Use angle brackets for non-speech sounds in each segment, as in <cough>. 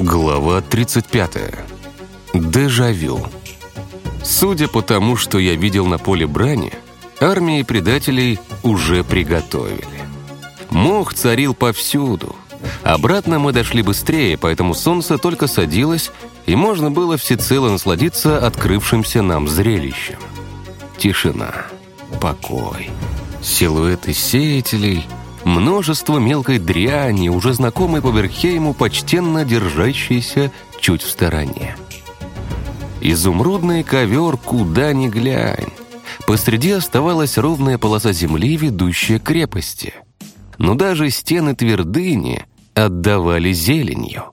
Глава 35. Дежавю. Судя по тому, что я видел на поле брани, армии предателей уже приготовили. Мох царил повсюду. Обратно мы дошли быстрее, поэтому солнце только садилось, и можно было всецело насладиться открывшимся нам зрелищем. Тишина, покой, силуэты сеятелей, множество мелкой дряни, уже знакомой по Верхейму, почтенно держащейся чуть в стороне. Изумрудный ковер куда ни глянь. Посреди оставалась ровная полоса земли, ведущая к крепости. Но даже стены твердыни отдавали зеленью.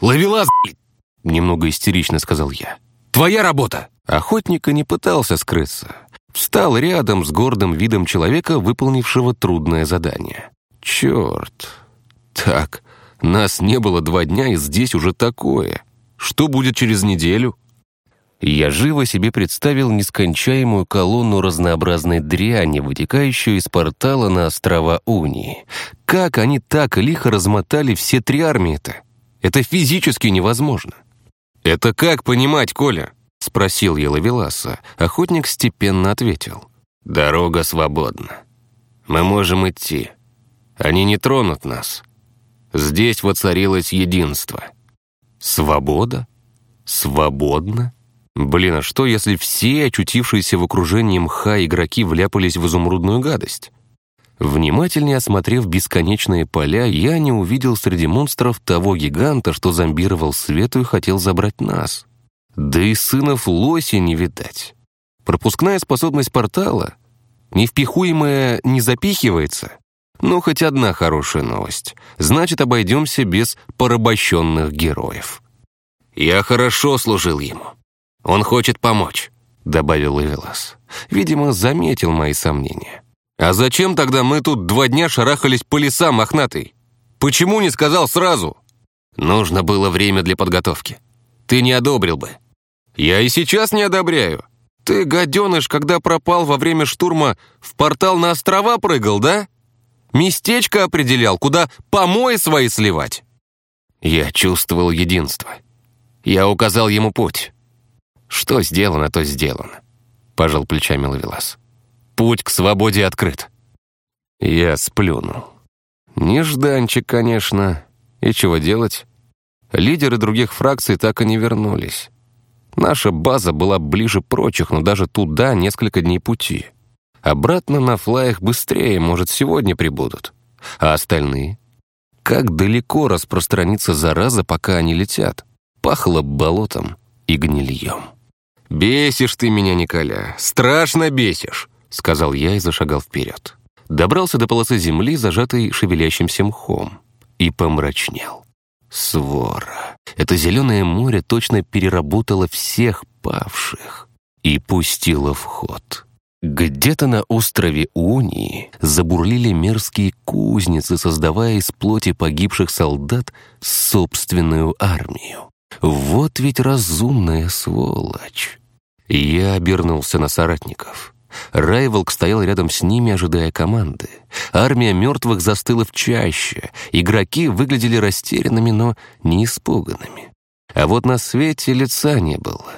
«Ловелас, блядь!» — немного истерично сказал я. Твоя работа!» Охотник и не пытался скрыться. Встал рядом с гордым видом человека, выполнившего трудное задание. «Черт! Так, нас не было два дня, и здесь уже такое. Что будет через неделю?» Я живо себе представил нескончаемую колонну разнообразной дряни, вытекающую из портала на острова Унии. Как они так лихо размотали все три армии-то? Это физически невозможно. «Это как понимать, Коля?» — спросил я Лавеласа. Охотник степенно ответил. «Дорога свободна. Мы можем идти. Они не тронут нас. Здесь воцарилось единство. Свобода? Свободно? Блин, а что, если все очутившиеся в окружении мха игроки вляпались в изумрудную гадость? Внимательнее осмотрев бесконечные поля, я не увидел среди монстров того гиганта, что зомбировал свету и хотел забрать нас. Да и сынов лоси не видать. Пропускная способность портала, невпихуемая, не запихивается. Ну, хоть одна хорошая новость. Значит, обойдемся без порабощенных героев. «Я хорошо служил ему. Он хочет помочь», — добавил Эвелас. Видимо, заметил мои сомнения. «А зачем тогда мы тут два дня шарахались по лесам, мохнатый? Почему не сказал сразу?» «Нужно было время для подготовки. Ты не одобрил бы». «Я и сейчас не одобряю. Ты, гаденыш, когда пропал во время штурма, в портал на острова прыгал, да? Местечко определял, куда помои свои сливать». Я чувствовал единство. Я указал ему путь. «Что сделано, то сделано», — пожал плечами Лавелас. Путь к свободе открыт. Я сплюнул. Нежданчик, конечно. И чего делать? Лидеры других фракций так и не вернулись. Наша база была ближе прочих, но даже туда несколько дней пути. Обратно на флаях быстрее, может, сегодня прибудут. А остальные? Как далеко распространится зараза, пока они летят? Пахло болотом и гнильем. «Бесишь ты меня, Николя, страшно бесишь!» — сказал я и зашагал вперед. Добрался до полосы земли, зажатой шевелящимся мхом, и помрачнел. Свора. Это зеленое море точно переработало всех павших и пустило в ход. Где-то на острове Унии забурлили мерзкие кузницы, создавая из плоти погибших солдат собственную армию. Вот ведь разумная сволочь. Я обернулся на соратников. Райволк стоял рядом с ними, ожидая команды. Армия мертвых застыла в чаще. Игроки выглядели растерянными, но не испуганными. А вот на свете лица не было.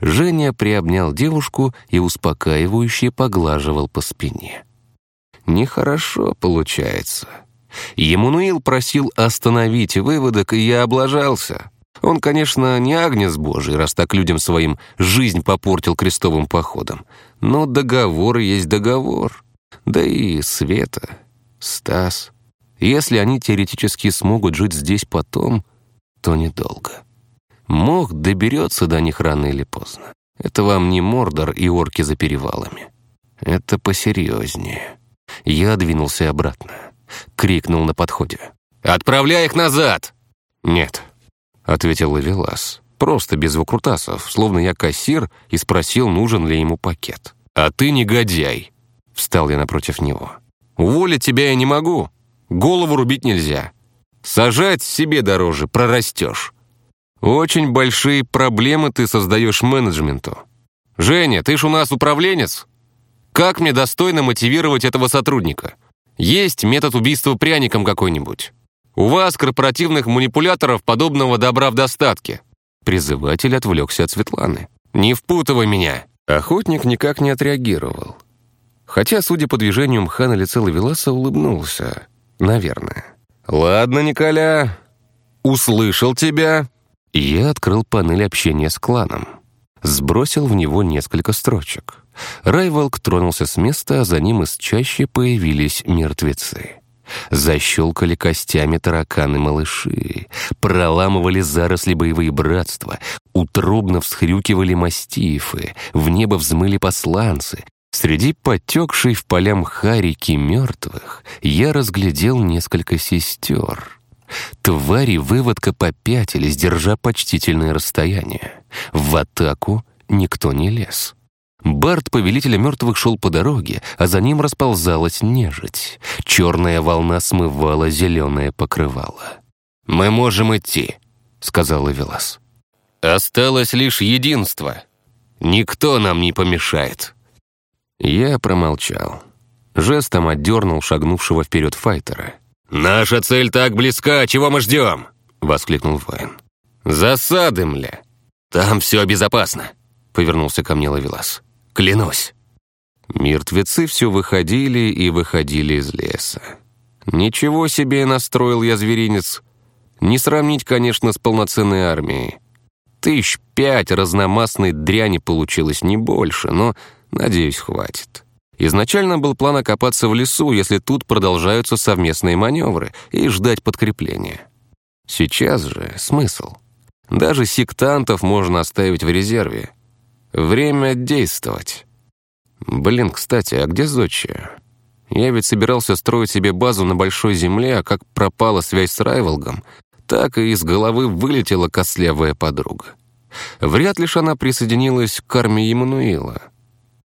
Женя приобнял девушку и успокаивающе поглаживал по спине. Нехорошо получается. Емануил просил остановить выводок, и я облажался. Он, конечно, не агнец божий, раз так людям своим жизнь попортил крестовым походом. Но договор есть договор. Да и Света, Стас. Если они теоретически смогут жить здесь потом, то недолго. Мох доберется до них рано или поздно. Это вам не Мордор и орки за перевалами. Это посерьезнее. Я двинулся обратно. Крикнул на подходе. «Отправляй их назад!» «Нет», — ответил Лавелас. Просто без выкрутасов, словно я кассир и спросил, нужен ли ему пакет. «А ты негодяй!» — встал я напротив него. «Уволить тебя я не могу. Голову рубить нельзя. Сажать себе дороже, прорастешь. Очень большие проблемы ты создаешь менеджменту. Женя, ты ж у нас управленец. Как мне достойно мотивировать этого сотрудника? Есть метод убийства пряником какой-нибудь? У вас, корпоративных манипуляторов, подобного добра в достатке». Призыватель отвлекся от Светланы. «Не впутывай меня!» Охотник никак не отреагировал. Хотя, судя по движению мха на лице Лавеласа, улыбнулся. Наверное. «Ладно, Николя, услышал тебя». Я открыл панель общения с кланом. Сбросил в него несколько строчек. Райволк тронулся с места, а за ним из чаще появились мертвецы. Защелкали костями тараканы-малыши, проламывали заросли боевые братства, утробно всхрюкивали мастифы, в небо взмыли посланцы. Среди потекшей в полям харики мертвых я разглядел несколько сестер. Твари выводка попятились, держа почтительное расстояние. В атаку никто не лез. Барт, повелителя мертвых, шел по дороге, а за ним расползалась нежить. Черная волна смывала зеленое покрывало. «Мы можем идти», — сказал Эвелас. «Осталось лишь единство. Никто нам не помешает». Я промолчал. Жестом отдернул шагнувшего вперед файтера. «Наша цель так близка, чего мы ждем?» — воскликнул воин. «Засады, мля! Там все безопасно!» — повернулся ко мне Лавелас. Клянусь!» Мертвецы все выходили и выходили из леса. Ничего себе настроил я зверинец. Не сравнить, конечно, с полноценной армией. Тысяч пять разномастной дряни получилось не больше, но, надеюсь, хватит. Изначально был план окопаться в лесу, если тут продолжаются совместные маневры, и ждать подкрепления. Сейчас же смысл. Даже сектантов можно оставить в резерве. Время действовать. Блин, кстати, а где Зодчая? Я ведь собирался строить себе базу на большой земле, а как пропала связь с Райволгом, так и из головы вылетела костлявая подруга. Вряд ли ж она присоединилась к армии Емануила.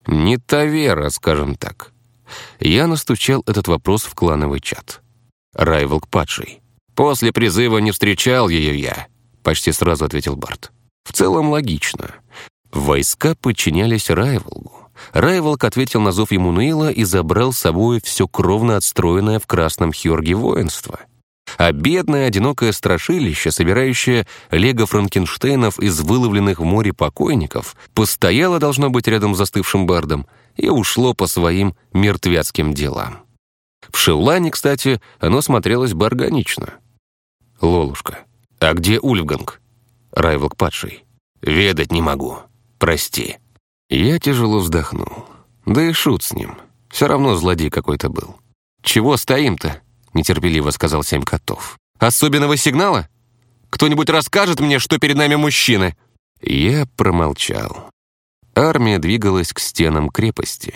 Не та вера, скажем так. Я настучал этот вопрос в клановый чат. Райволк падший. После призыва не встречал ее я, почти сразу ответил Барт. В целом логично. Войска подчинялись Райволгу. Райволк ответил на зов Емунуила и забрал с собой все кровно отстроенное в Красном Хьорге воинство. А бедное одинокое страшилище, собирающее лего Франкенштейнов из выловленных в море покойников, постояло, должно быть, рядом с застывшим бардом и ушло по своим мертвяцким делам. В Шеулане, кстати, оно смотрелось бы органично. «Лолушка, а где Ульфганг?» Райволк падший. «Ведать не могу», прости». Я тяжело вздохнул. Да и шут с ним. Все равно злодей какой-то был. «Чего стоим-то?» — нетерпеливо сказал Семь Котов. «Особенного сигнала? Кто-нибудь расскажет мне, что перед нами мужчины?» Я промолчал. Армия двигалась к стенам крепости.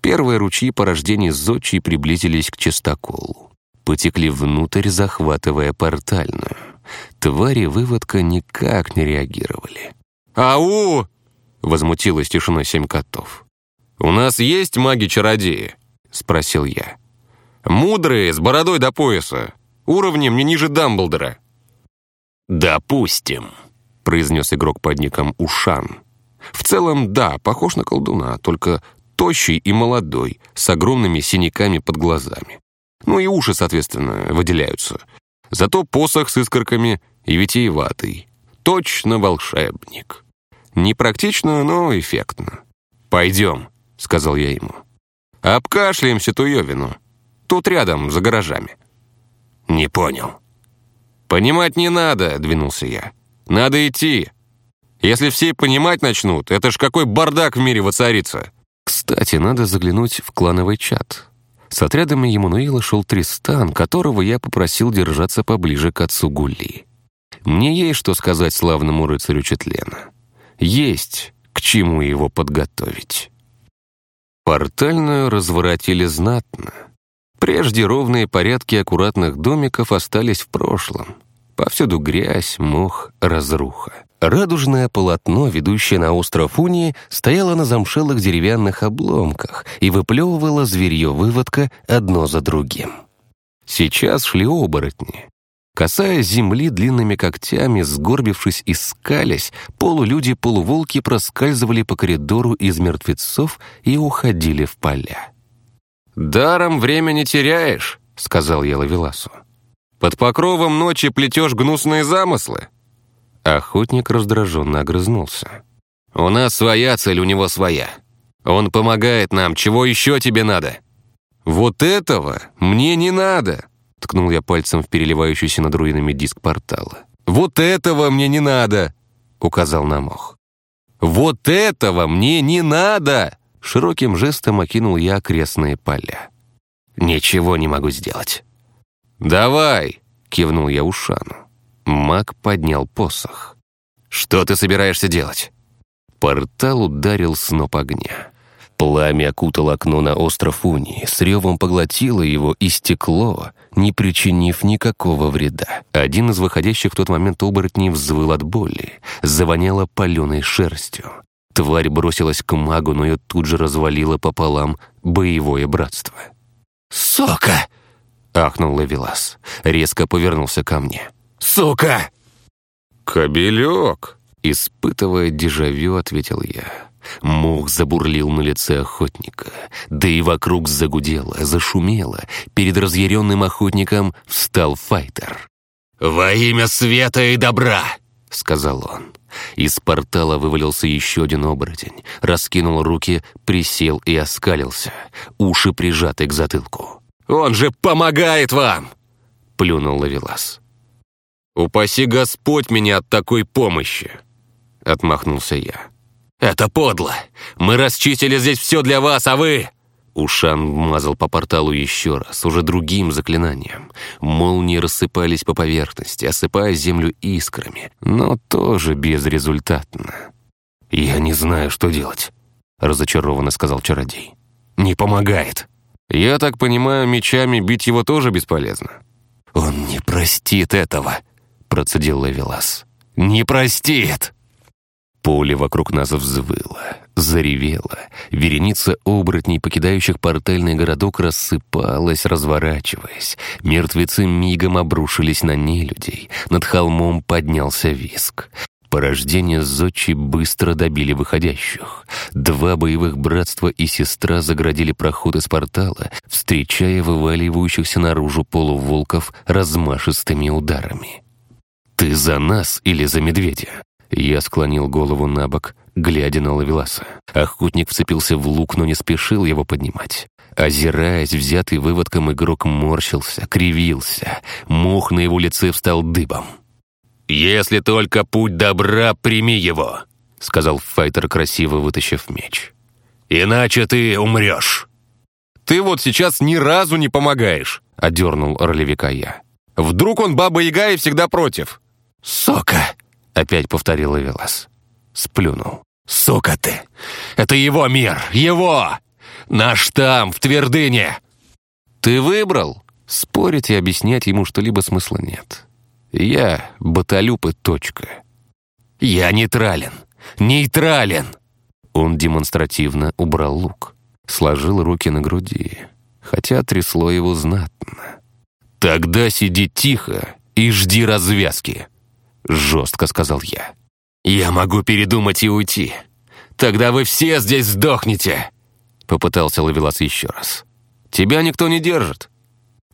Первые ручьи порождений зодчей приблизились к чистоколу. Потекли внутрь, захватывая портальную. Твари выводка никак не реагировали. «Ау!» Возмутилась тишиной семь котов. «У нас есть маги-чародеи?» — спросил я. «Мудрые, с бородой до пояса, уровнем не ниже Дамблдора». «Допустим», — произнес игрок под ником Ушан. «В целом, да, похож на колдуна, только тощий и молодой, с огромными синяками под глазами. Ну и уши, соответственно, выделяются. Зато посох с искорками и витиеватый. Точно волшебник». Непрактично, но эффектно. «Пойдем», — сказал я ему. «Обкашляемся туевину. Тут рядом, за гаражами». «Не понял». «Понимать не надо», — двинулся я. «Надо идти. Если все понимать начнут, это ж какой бардак в мире воцарится». Кстати, надо заглянуть в клановый чат. С отрядами Емануила шел Тристан, которого я попросил держаться поближе к отцу Гули. Мне есть что сказать славному рыцарю Четлена есть к чему его подготовить. Портальную разворотили знатно. Прежде ровные порядки аккуратных домиков остались в прошлом. Повсюду грязь, мох, разруха. Радужное полотно, ведущее на остров Унии, стояло на замшелых деревянных обломках и выплевывало зверье-выводка одно за другим. Сейчас шли оборотни. Касаясь земли длинными когтями, сгорбившись и скалясь, полулюди-полуволки проскальзывали по коридору из мертвецов и уходили в поля. «Даром время не теряешь», — сказал я Лавеласу. Под покровом ночи плетешь гнусные замыслы?» Охотник раздраженно огрызнулся. «У нас своя цель, у него своя. Он помогает нам, чего еще тебе надо?» «Вот этого мне не надо!» Ткнул я пальцем в переливающийся над руинами диск портала. «Вот этого мне не надо!» Указал на мох. «Вот этого мне не надо!» Широким жестом окинул я окрестные поля. «Ничего не могу сделать». «Давай!» — кивнул я Ушану. Маг поднял посох. «Что ты собираешься делать?» Портал ударил сноп огня. Пламя окутало окно на остров Унии, с ревом поглотило его и стекло, не причинив никакого вреда. Один из выходящих в тот момент оборотней взвыл от боли, завоняло паленой шерстью. Тварь бросилась к магу, но ее тут же развалило пополам боевое братство. «Сока!» — ахнул Лавелас. Резко повернулся ко мне. «Сука!» «Кобелек!» — испытывая дежавю, ответил я. Мух забурлил на лице охотника, да и вокруг загудело, зашумело. Перед разъяренным охотником встал файтер. «Во имя света и добра!» — сказал он. Из портала вывалился еще один оборотень, раскинул руки, присел и оскалился, уши прижаты к затылку. «Он же помогает вам!» — плюнул Лавелас. «Упаси Господь меня от такой помощи!» — отмахнулся я. «Это подло! Мы расчистили здесь все для вас, а вы...» Ушан мазал по порталу еще раз, уже другим заклинанием. Молнии рассыпались по поверхности, осыпая землю искрами, но тоже безрезультатно. «Я не знаю, что делать», — разочарованно сказал чародей. «Не помогает». «Я так понимаю, мечами бить его тоже бесполезно?» «Он не простит этого», — процедил Лавелас. «Не простит!» Поле вокруг нас взвыло, заревело. Вереница оборотней, покидающих портальный городок, рассыпалась, разворачиваясь. Мертвецы мигом обрушились на нелюдей. Над холмом поднялся виск. Порождения Зодчи быстро добили выходящих. Два боевых братства и сестра заградили проход из портала, встречая вываливающихся наружу полуволков размашистыми ударами. «Ты за нас или за медведя?» Я склонил голову на бок, глядя на Лавеласа. Охотник вцепился в лук, но не спешил его поднимать. Озираясь, взятый выводком игрок морщился, кривился. Мох на его лице встал дыбом. «Если только путь добра, прими его», — сказал файтер, красиво вытащив меч. «Иначе ты умрешь». «Ты вот сейчас ни разу не помогаешь», — одернул ролевика я. «Вдруг он баба-яга и всегда против?» «Сока!» Опять повторил Эвелас. Сплюнул. «Сука ты! Это его мир! Его! Наш там, в твердыне!» «Ты выбрал?» Спорить и объяснять ему что-либо смысла нет. Я баталюп и точка. «Я нейтрален! Нейтрален!» Он демонстративно убрал лук, сложил руки на груди, хотя трясло его знатно. «Тогда сиди тихо и жди развязки!» Жестко сказал я. «Я могу передумать и уйти. Тогда вы все здесь сдохнете!» Попытался Лавелас еще раз. «Тебя никто не держит.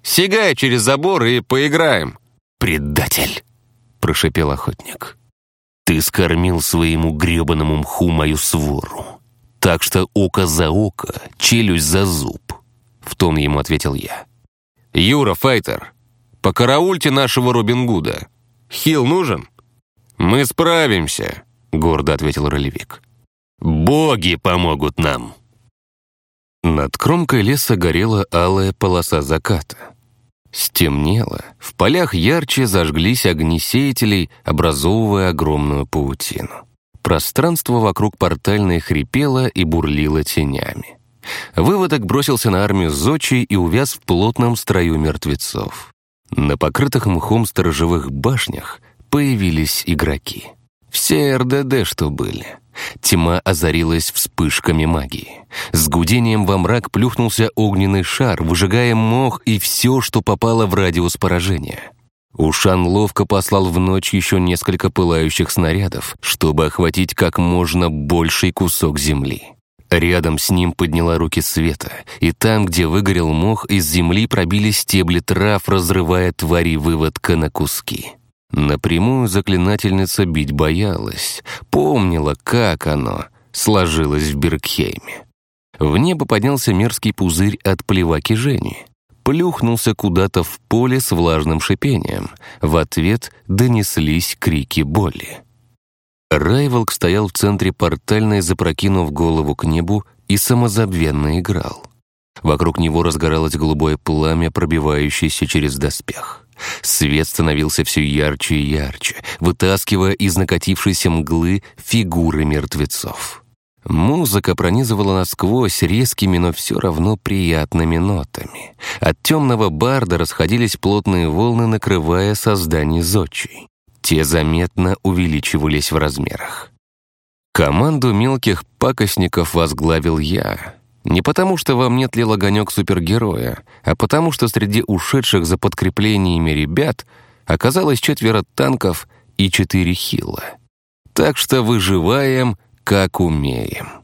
Сигай через забор и поиграем». «Предатель!» Прошепел охотник. «Ты скормил своему гребаному мху мою свору. Так что око за око, челюсть за зуб». В тон ему ответил я. «Юра, файтер, покараульте нашего Робин Гуда. Хил нужен?» «Мы справимся», — гордо ответил ролевик. «Боги помогут нам». Над кромкой леса горела алая полоса заката. Стемнело, в полях ярче зажглись огни сеятелей, образовывая огромную паутину. Пространство вокруг портальной хрипело и бурлило тенями. Выводок бросился на армию Зочи и увяз в плотном строю мертвецов. На покрытых мхом сторожевых башнях появились игроки. Все РДД, что были. Тьма озарилась вспышками магии. С гудением во мрак плюхнулся огненный шар, выжигая мох и все, что попало в радиус поражения. Ушан ловко послал в ночь еще несколько пылающих снарядов, чтобы охватить как можно больший кусок земли. Рядом с ним подняла руки Света, и там, где выгорел мох, из земли пробили стебли трав, разрывая твари выводка на куски. Напрямую заклинательница бить боялась, помнила, как оно сложилось в Бергхейме. В небо поднялся мерзкий пузырь от плеваки Жени. Плюхнулся куда-то в поле с влажным шипением. В ответ донеслись крики боли. Райволк стоял в центре портальной, запрокинув голову к небу, и самозабвенно играл. Вокруг него разгоралось голубое пламя, пробивающееся через доспех. Свет становился все ярче и ярче, вытаскивая из накатившейся мглы фигуры мертвецов. Музыка пронизывала насквозь резкими, но все равно приятными нотами. От темного барда расходились плотные волны, накрывая создание зодчий. Те заметно увеличивались в размерах. Команду мелких пакостников возглавил я. Не потому, что во мне тлел огонек супергероя, а потому, что среди ушедших за подкреплениями ребят оказалось четверо танков и четыре хила. Так что выживаем, как умеем.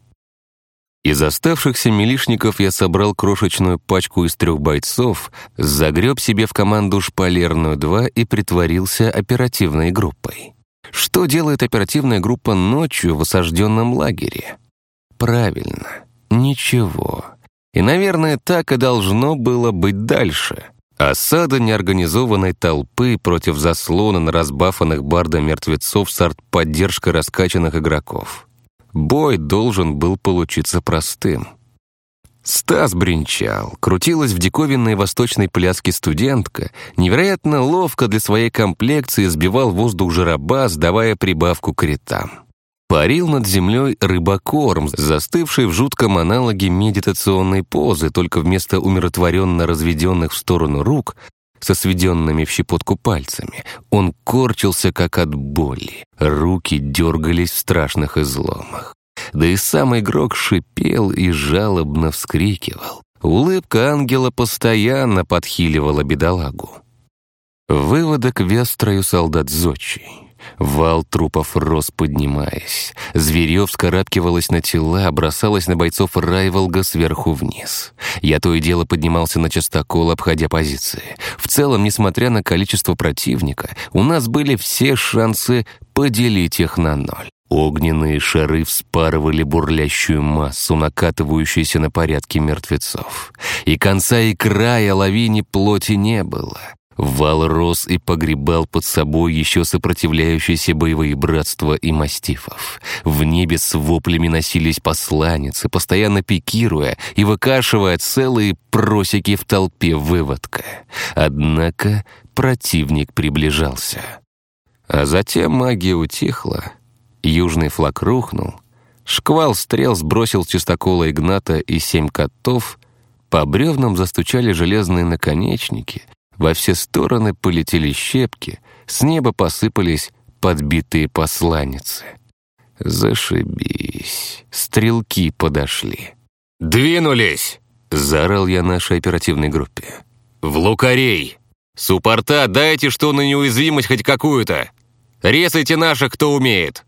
Из оставшихся милишников я собрал крошечную пачку из трех бойцов, загреб себе в команду шпалерную 2 и притворился оперативной группой. Что делает оперативная группа ночью в осажденном лагере? Правильно, ничего. И, наверное, так и должно было быть дальше. Осада неорганизованной толпы против заслона на разбафанных бардом мертвецов с артподдержкой раскачанных игроков. Бой должен был получиться простым. Стас бренчал, крутилась в диковинной восточной пляске студентка, невероятно ловко для своей комплекции сбивал воздух жиробас, давая прибавку к ритам. Парил над землей рыбакорм, застывший в жутком аналоге медитационной позы, только вместо умиротворенно разведенных в сторону рук со сведенными в щепотку пальцами. Он корчился, как от боли. Руки дергались в страшных изломах. Да и сам игрок шипел и жалобно вскрикивал. Улыбка ангела постоянно подхиливала бедолагу. Выводок вестрою солдат зодчий. Вал трупов рос, поднимаясь. Зверье вскарабкивалось на тела, бросалось на бойцов Райволга сверху вниз. Я то и дело поднимался на частокол, обходя позиции. В целом, несмотря на количество противника, у нас были все шансы поделить их на ноль. Огненные шары вспарывали бурлящую массу, накатывающуюся на порядке мертвецов. И конца и края лавине плоти не было. Вал рос и погребал под собой еще сопротивляющиеся боевые братства и мастифов. В небе с воплями носились посланницы, постоянно пикируя и выкашивая целые просеки в толпе выводка. Однако противник приближался. А затем магия утихла, южный флаг рухнул, шквал стрел сбросил чистокола Игната и семь котов, по бревнам застучали железные наконечники — во все стороны полетели щепки, с неба посыпались подбитые посланницы. Зашибись. Стрелки подошли. «Двинулись!» — заорал я нашей оперативной группе. «В лукарей! Суппорта дайте что на неуязвимость хоть какую-то! Резайте наших, кто умеет!»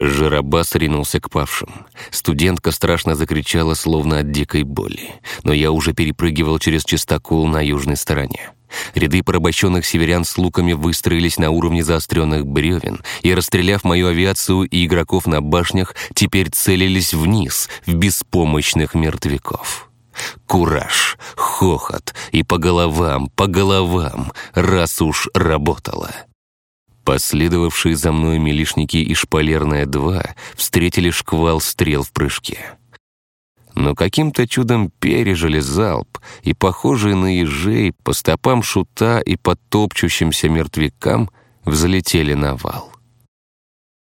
Жиробас ринулся к павшим. Студентка страшно закричала, словно от дикой боли. Но я уже перепрыгивал через чистокол на южной стороне. Ряды порабощенных северян с луками выстроились на уровне заостренных бревен и, расстреляв мою авиацию и игроков на башнях, теперь целились вниз, в беспомощных мертвяков. Кураж, хохот и по головам, по головам, раз уж работало. Последовавшие за мной милишники и шпалерная-2 встретили шквал стрел в прыжке. Но каким-то чудом пережили залп, и, похожие на ежей, по стопам шута и по топчущимся мертвякам взлетели на вал.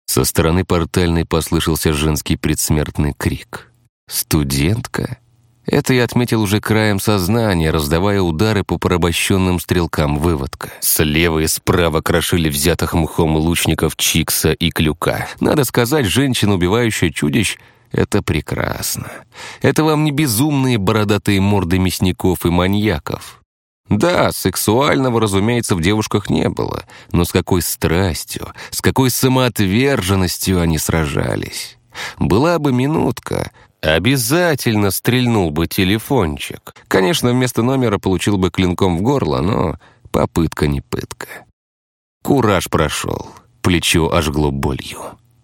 Со стороны портальной послышался женский предсмертный крик. «Студентка?» Это я отметил уже краем сознания, раздавая удары по порабощенным стрелкам выводка. Слева и справа крошили взятых мхом лучников Чикса и Клюка. Надо сказать, женщина, убивающая чудищ, это прекрасно. Это вам не безумные бородатые морды мясников и маньяков. Да, сексуального, разумеется, в девушках не было, но с какой страстью, с какой самоотверженностью они сражались. Была бы минутка, Обязательно стрельнул бы телефончик. Конечно, вместо номера получил бы клинком в горло, но попытка не пытка. Кураж прошел, плечо ожгло болью.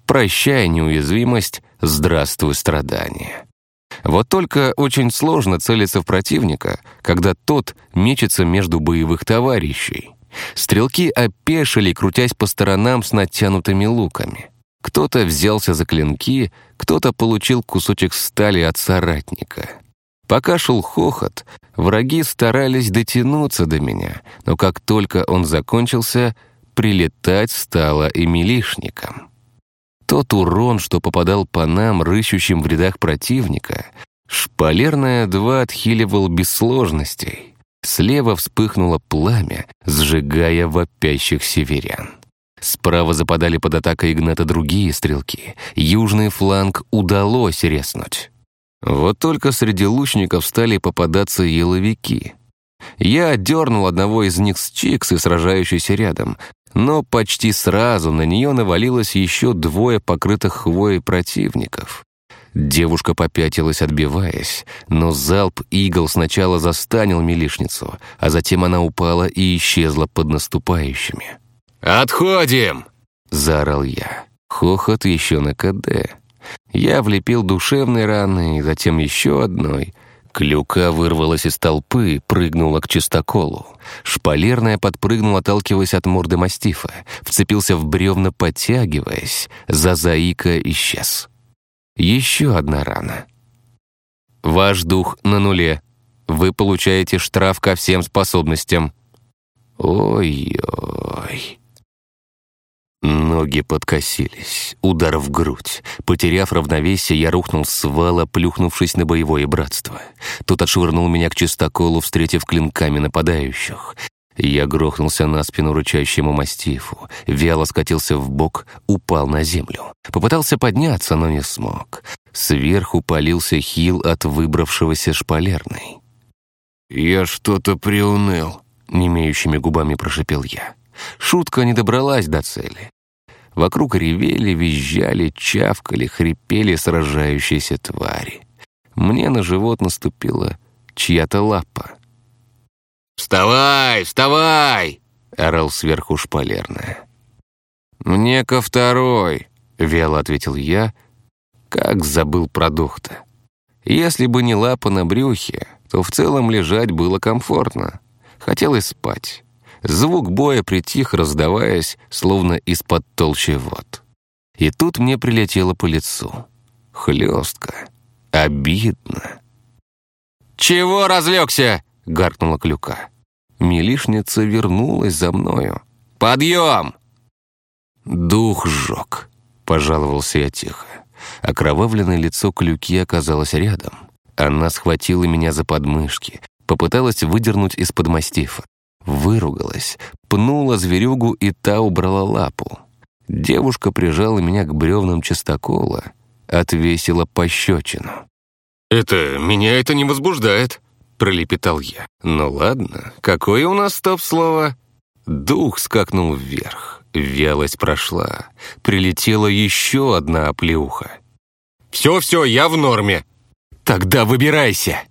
Прощай неуязвимость, здравствуй страдания. Вот только очень сложно целиться в противника, когда тот мечется между боевых товарищей. Стрелки опешили, крутясь по сторонам с натянутыми луками. Кто-то взялся за клинки, кто-то получил кусочек стали от соратника. Пока шел хохот, враги старались дотянуться до меня, но как только он закончился, прилетать стало и милишникам. Тот урон, что попадал по нам, рыщущим в рядах противника, шпалерная два отхиливал без сложностей. Слева вспыхнуло пламя, сжигая вопящих северян. Справа западали под атакой Игната другие стрелки. Южный фланг удалось резнуть. Вот только среди лучников стали попадаться еловики. Я отдернул одного из них с чиксы, сражающийся рядом, но почти сразу на нее навалилось еще двое покрытых хвоей противников. Девушка попятилась, отбиваясь, но залп игл сначала застанил милишницу, а затем она упала и исчезла под наступающими. «Отходим!» — заорал я. Хохот еще на КД. Я влепил душевной раны, затем еще одной, Клюка вырвалась из толпы, прыгнула к чистоколу. Шпалерная подпрыгнула, отталкиваясь от морды мастифа. Вцепился в бревна, подтягиваясь. Зазаика исчез. Еще одна рана. «Ваш дух на нуле. Вы получаете штраф ко всем способностям». «Ой-ой...» Ноги подкосились, удар в грудь. Потеряв равновесие, я рухнул с вала, плюхнувшись на боевое братство. Тот отшвырнул меня к чистоколу, встретив клинками нападающих. Я грохнулся на спину рычащему мастифу, вяло скатился в бок, упал на землю. Попытался подняться, но не смог. Сверху полился хил от выбравшегося шпалерной. «Я что-то приуныл», — немеющими губами прошипел я. Шутка не добралась до цели. Вокруг ревели, визжали, чавкали, хрипели сражающиеся твари. Мне на живот наступила чья-то лапа. «Вставай, вставай!» — орал сверху шпалерная. «Мне ко второй», — вяло ответил я, как забыл про дух-то. Если бы не лапа на брюхе, то в целом лежать было комфортно. Хотелось спать. Звук боя притих, раздаваясь, словно из-под толщи вод. И тут мне прилетело по лицу. Хлестко. Обидно. «Чего разлегся?» — гаркнула клюка. Милишница вернулась за мною. «Подъем!» «Дух сжег», — пожаловался я тихо. Окровавленное лицо клюки оказалось рядом. Она схватила меня за подмышки, попыталась выдернуть из-под мастифа. Выругалась, пнула зверюгу, и та убрала лапу. Девушка прижала меня к бревнам чистокола, отвесила пощечину. «Это... меня это не возбуждает», — пролепетал я. «Ну ладно, какое у нас стоп-слово?» Дух скакнул вверх, вялость прошла. Прилетела еще одна оплеуха. «Все-все, я в норме!» «Тогда выбирайся!»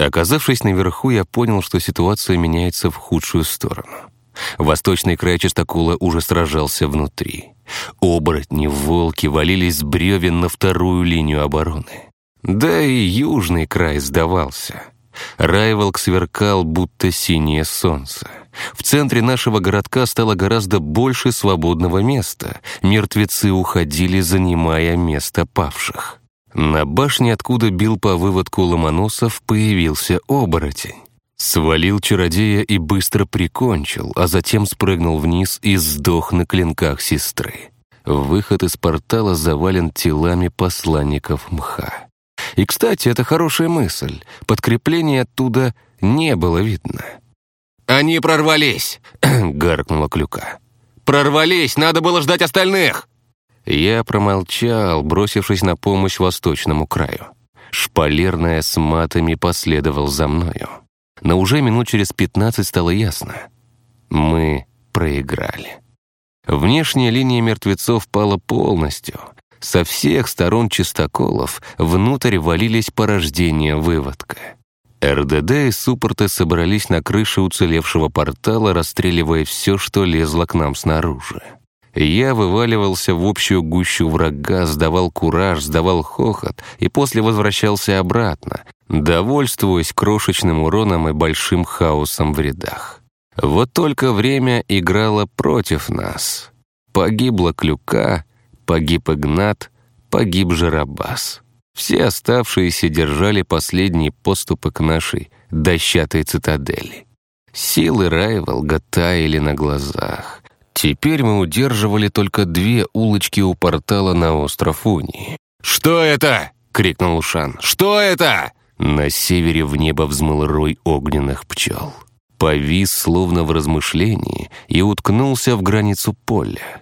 Оказавшись наверху, я понял, что ситуация меняется в худшую сторону. Восточный край частокола уже сражался внутри. Оборотни, волки валились с бревен на вторую линию обороны. Да и южный край сдавался. Райволк сверкал, будто синее солнце. В центре нашего городка стало гораздо больше свободного места. Мертвецы уходили, занимая место павших. На башне, откуда бил по выводку Ломоносов, появился оборотень. Свалил чародея и быстро прикончил, а затем спрыгнул вниз и сдох на клинках сестры. Выход из портала завален телами посланников мха. И, кстати, это хорошая мысль. Подкрепления оттуда не было видно. «Они прорвались!» <clears throat> — гаркнула Клюка. «Прорвались! Надо было ждать остальных!» Я промолчал, бросившись на помощь восточному краю. Шпалерная с матами последовал за мною. Но уже минут через пятнадцать стало ясно. Мы проиграли. Внешняя линия мертвецов пала полностью. Со всех сторон чистоколов внутрь валились порождения выводка. РДД и суппорты собрались на крыше уцелевшего портала, расстреливая все, что лезло к нам снаружи. Я вываливался в общую гущу врага, сдавал кураж, сдавал хохот и после возвращался обратно, довольствуясь крошечным уроном и большим хаосом в рядах. Вот только время играло против нас. Погибла Клюка, погиб Игнат, погиб Жарабас. Все оставшиеся держали последние поступы к нашей дощатой цитадели. Силы Райволга таяли на глазах. Теперь мы удерживали только две улочки у портала на остров Унии. «Что это?» — крикнул Ушан. «Что это?» На севере в небо взмыл рой огненных пчел. Повис, словно в размышлении, и уткнулся в границу поля.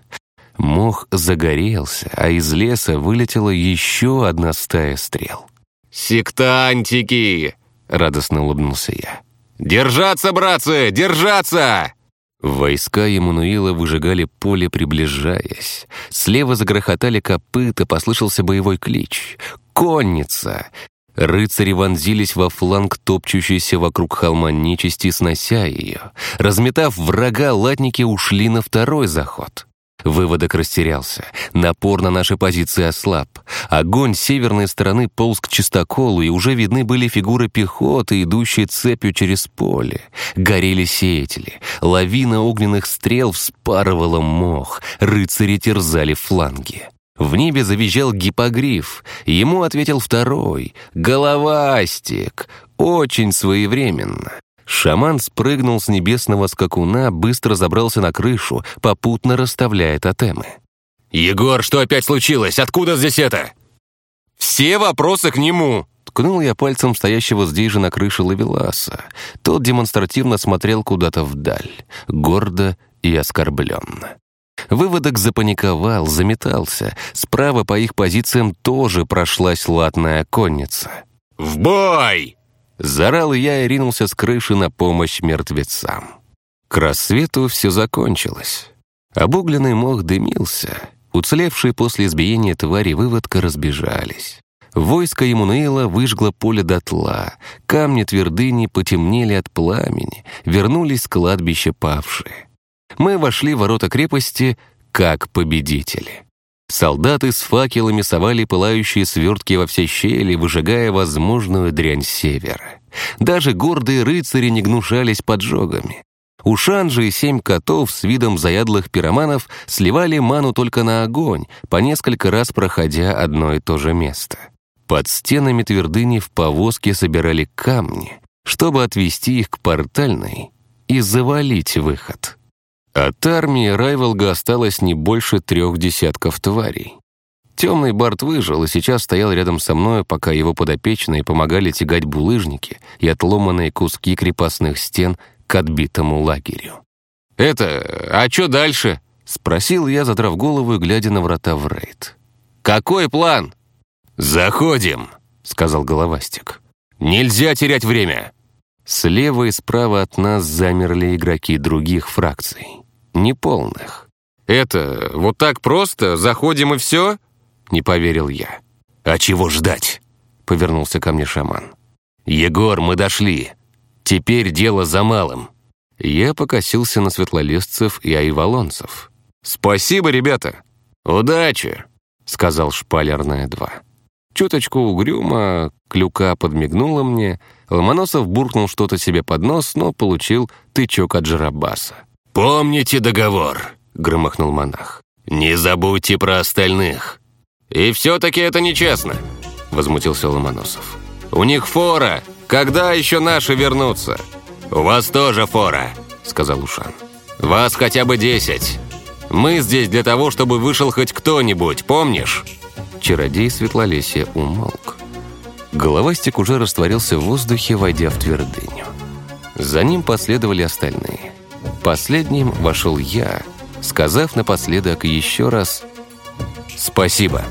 Мох загорелся, а из леса вылетела еще одна стая стрел. «Сектантики!» — радостно улыбнулся я. «Держаться, братцы, держаться!» Войска Емануила выжигали поле, приближаясь. Слева загрохотали копыта, послышался боевой клич. «Конница!» Рыцари вонзились во фланг топчущейся вокруг холма нечисти, снося ее. Разметав врага, латники ушли на второй заход. Выводок растерялся. Напор на наши позиции ослаб. Огонь с северной стороны полз к чистоколу, и уже видны были фигуры пехоты, идущие цепью через поле. Горели сеятели. Лавина огненных стрел вспарывала мох. Рыцари терзали фланги. В небе завизжал гипогриф. Ему ответил второй. «Головастик!» Очень своевременно. Шаман спрыгнул с небесного скакуна, быстро забрался на крышу, попутно расставляя тотемы. «Егор, что опять случилось? Откуда здесь это?» «Все вопросы к нему!» Ткнул я пальцем стоящего здесь же на крыше Лавеласа. Тот демонстративно смотрел куда-то вдаль, гордо и оскорбленно. Выводок запаниковал, заметался. Справа по их позициям тоже прошлась латная конница. «В бой!» Зарал я и ринулся с крыши на помощь мертвецам. К рассвету все закончилось. Обугленный мох дымился. Уцелевшие после избиения твари выводка разбежались. Войско Емунуила выжгло поле дотла, камни твердыни потемнели от пламени, вернулись с кладбища павшие мы вошли в ворота крепости как победители. Солдаты с факелами совали пылающие свертки во все щели, выжигая возможную дрянь севера. Даже гордые рыцари не гнушались поджогами. Ушан же и семь котов с видом заядлых пироманов сливали ману только на огонь, по несколько раз проходя одно и то же место. Под стенами твердыни в повозке собирали камни, чтобы отвести их к портальной и завалить выход. От армии Райвелга осталось не больше трех десятков тварей. Темный Барт выжил и сейчас стоял рядом со мной, пока его подопечные помогали тягать булыжники и отломанные куски крепостных стен к отбитому лагерю. «Это... а что дальше?» — спросил я, задрав голову и глядя на врата в рейд. «Какой план?» «Заходим», — сказал Головастик. «Нельзя терять время!» Слева и справа от нас замерли игроки других фракций неполных. «Это вот так просто? Заходим и все?» — не поверил я. «А чего ждать?» — повернулся ко мне шаман. «Егор, мы дошли. Теперь дело за малым». Я покосился на светлолесцев и айвалонцев. «Спасибо, ребята! Удачи!» — сказал шпалерная два. Чуточку угрюмо клюка подмигнула мне, Ломоносов буркнул что-то себе под нос, но получил тычок от Жарабаса. «Помните договор», — громыхнул монах. «Не забудьте про остальных». «И все-таки это нечестно», — возмутился Ломоносов. «У них фора. Когда еще наши вернутся?» «У вас тоже фора», — сказал Ушан. «Вас хотя бы десять. Мы здесь для того, чтобы вышел хоть кто-нибудь, помнишь?» Чародей Светлолесья умолк. Головастик уже растворился в воздухе, войдя в твердыню. За ним последовали остальные. Последним вошел я, сказав напоследок еще раз «Спасибо».